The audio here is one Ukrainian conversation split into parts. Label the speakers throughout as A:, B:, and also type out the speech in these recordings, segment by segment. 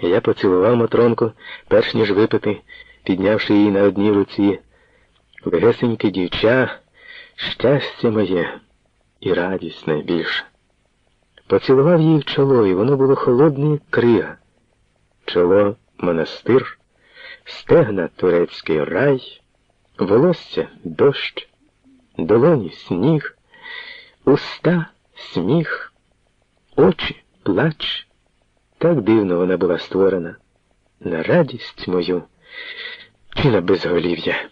A: Я поцілував Матронку, перш ніж випити, піднявши її на одній руці. Легесеньке дівча, щастя моє і радість найбільша. Поцілував її в чоло, і воно було холодне, як крига. Чоло монастир, стегна турецький рай, волосся дощ, долоні сніг, уста сміх, очі плач. Так дивно вона була створена. На радість мою чи на безголів'я.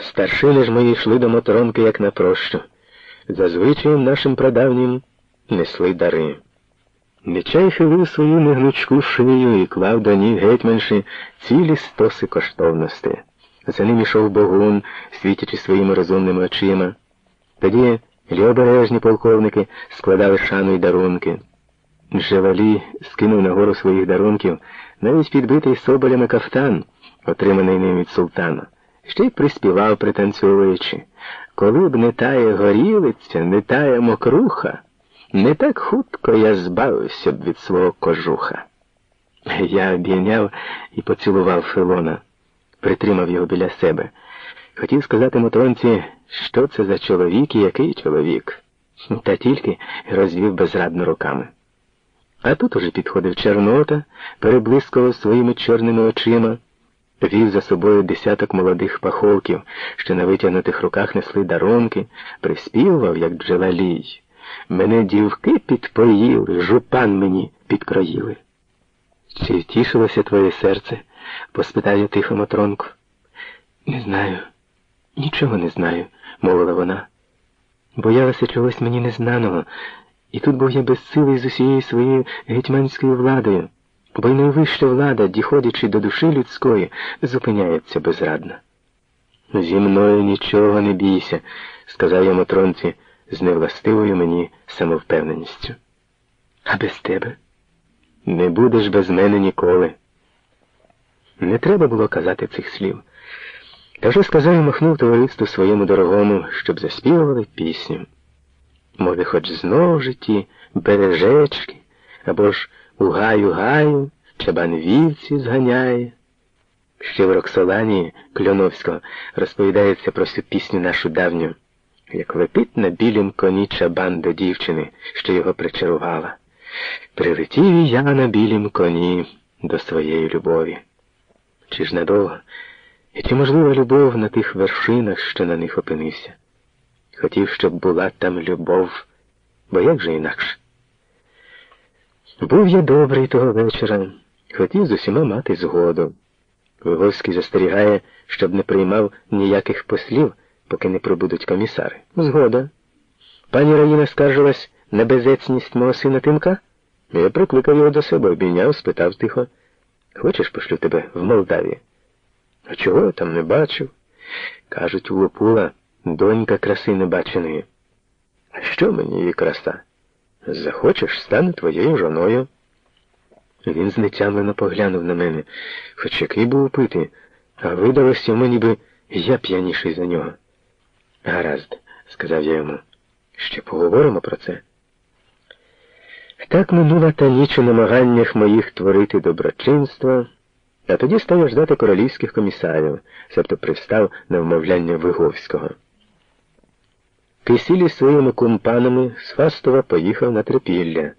A: Старшини ж мої йшли до Мотронки, як на прощу. Зазвичаєм нашим прадавнім несли дари. Нечай хилив свою негнучку шию і клав до ніг гетьманші цілі стоси коштовності. За ним ішов богун, світячи своїми розумними очима. Тоді ліобережні полковники складали шану й дарунки. Джевалі скинув нагору своїх дарунків навіть підбитий соболями кафтан, отриманий ним від султана, ще й приспівав, пританцьовуючи. Коли б не тая горілиця, не тая мокруха, не так хутко я збавився б від свого кожуха. Я обійняв і поцілував Филона, притримав його біля себе. Хотів сказати Мотронці, що це за чоловік і який чоловік, та тільки розвів безрадно руками. А тут уже підходив Чорнота, переблискував своїми чорними очима, вів за собою десяток молодих паховків, що на витягнутих руках несли дарунки, приспівував, як джелалій. Мене дівки підпоїли, жупан мені підкроїли. Чи втішилося твоє серце? поспитав я тихо Матронку. Не знаю, нічого не знаю, мовила вона. Боялася чогось мені незнаного. І тут був я безсилий з усією своєю гетьманською владою, бо й найвища влада, діходячи до душі людської, зупиняється безрадно. Зі мною нічого не бійся, сказав я Матронці з невластивою мені самовпевненістю. А без тебе? Не будеш без мене ніколи. Не треба було казати цих слів. Та вже сказав і махнув товариству своєму дорогому, щоб заспівували пісню. Може, хоч знов житті бережечки, або ж у гаю гаю чабан вівці зганяє. Ще в Роксолані Кльоновського розповідається про цю пісню нашу давню, як летить на білім коні чабан до дівчини, що його причарувала. Прилетів і я на білім коні до своєї любові. Чи ж надовго, і чи можлива любов на тих вершинах, що на них опинився? Хотів, щоб була там любов, бо як же інакше? Був я добрий того вечора, хотів з усіма мати згоду. Виговський застерігає, щоб не приймав ніяких послів, поки не пробудуть комісари. Згода. Пані Раїна скаржилась на безецність мого сина Тимка? Я прикликав його до себе, обійняв, спитав тихо. Хочеш, пошлю тебе в Молдаві? А чого я там не бачив? Кажуть, у Лопула донька краси небаченої. А що мені її краса? Захочеш, стану твоєю жоною. Він знетямлено поглянув на мене, хоч який був упитий, а видалось йому, ніби я п'яніший за нього. Гаразд, сказав я йому, ще поговоримо про це. Так минула та ніч у намаганнях моїх творити доброчинство, а тоді став я ждати королівських комісарів, себто пристав на вмовляння Виговського. Кисілі своїми кумпанами з Фастова поїхав на Трипілля.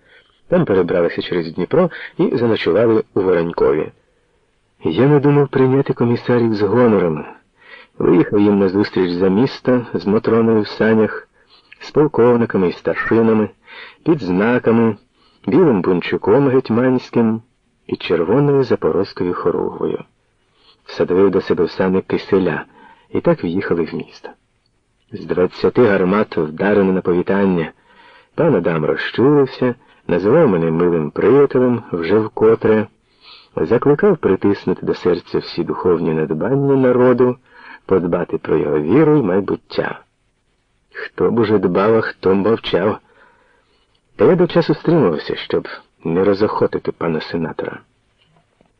A: Там перебралися через Дніпро і заночували у Воронькові. Я не думав прийняти комісарів з гонором. Виїхав їм на зустріч за міста з Мотроною в санях, з полковниками і старшинами, під знаками, білим бунчуком гетьманським і червоною запорозькою хоругвою. Садовив до себе в сани киселя, і так в'їхали в місто. З двадцяти гармат вдарено на повітання. Пан Адам розчулився, називав мене милим приятелем вже вкотре, закликав притиснути до серця всі духовні надбання народу, подбати про його віру й майбуття. Хто б уже дбав, а хто мовчав. Та я до часу стримувався, щоб не розохотити пана сенатора.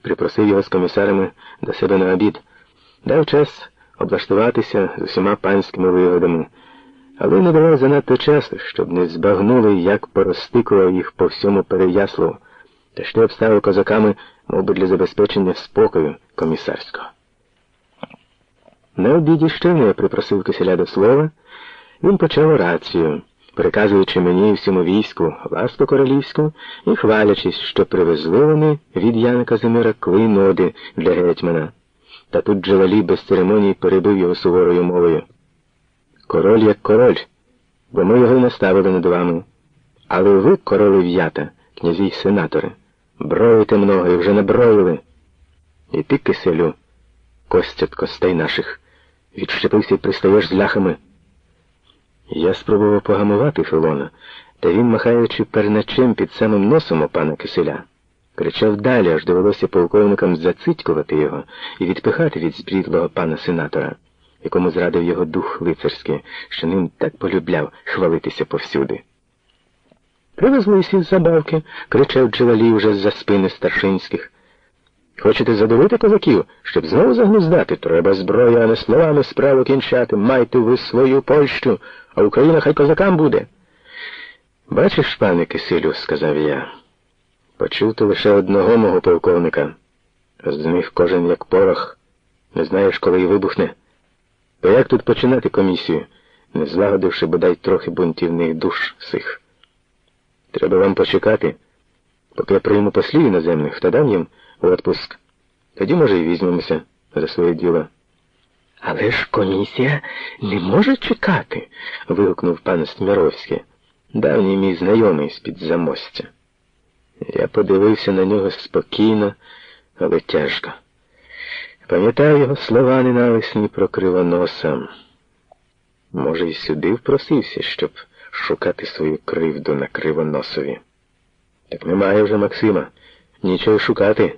A: Припросив його з комісарами до себе на обід, дав час облаштуватися з усіма панськими вигодами, але не давав занадто часу, щоб не збагнули, як поростикував їх по всьому переяслу, та ще обставив козаками, мов для забезпечення спокою комісарського. На обіді ще не припросив киселя до слова, він почав орацію, приказуючи мені всьому війську ласку королівську і хвалячись, що привезли вони від Яна Казимира клейноди для гетьмана. Та тут Джалалі без церемоній перебив його суворою мовою. Король як король, бо ми його й наставили над вами. Але ви, короли в'ята, князі й сенатори, броїте много і вже наброїли. І ти, киселю, костят костей наших, відщепився і пристаєш з ляхами. Я спробував погамувати Филона, та він, махаючи перначем під самим носом у пана киселя, кричав далі, аж довелося полковникам зацитькувати його і відпихати від збрідлого пана сенатора, якому зрадив його дух лицарський, що ним так полюбляв хвалитися повсюди. Привезли всі забавки, кричав Джелалі вже з-за спини старшинських. Хочете задовити козаків, щоб знову загнуздати? Треба зброя, а не словами справу кінчати. Майте ви свою Польщу, а Україна хай козакам буде. Бачиш, пане Кисилю, сказав я, почув ти лише одного мого полковника. З них кожен як порох. Не знаєш, коли й вибухне. То як тут починати комісію, не злагодивши бодай трохи бунтівних душ сих? Треба вам почекати, поки я прийму послів іноземних та дам їм отпуск. Тоді, може, і візьмемося за своє діло. Але ж комісія не може чекати. вигукнув пан Сміровський, давній мій знайомий з-під замостя. Я подивився на нього спокійно, але тяжко. Пам'ятаю його слова ненависні про кривоноса. Може, і сюди впросився, щоб шукати свою кривду на кривоносові. Так немає вже Максима. Нічого шукати.